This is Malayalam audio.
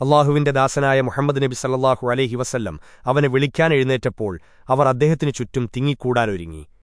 അള്ളാഹുവിന്റെ ദാസനായ മുഹമ്മദ് നബി സല്ലാഹു അലൈഹി വസല്ലം അവനെ വിളിക്കാൻ എഴുന്നേറ്റപ്പോൾ അവർ അദ്ദേഹത്തിനു ചുറ്റും തിങ്ങിക്കൂടാനൊരുങ്ങി.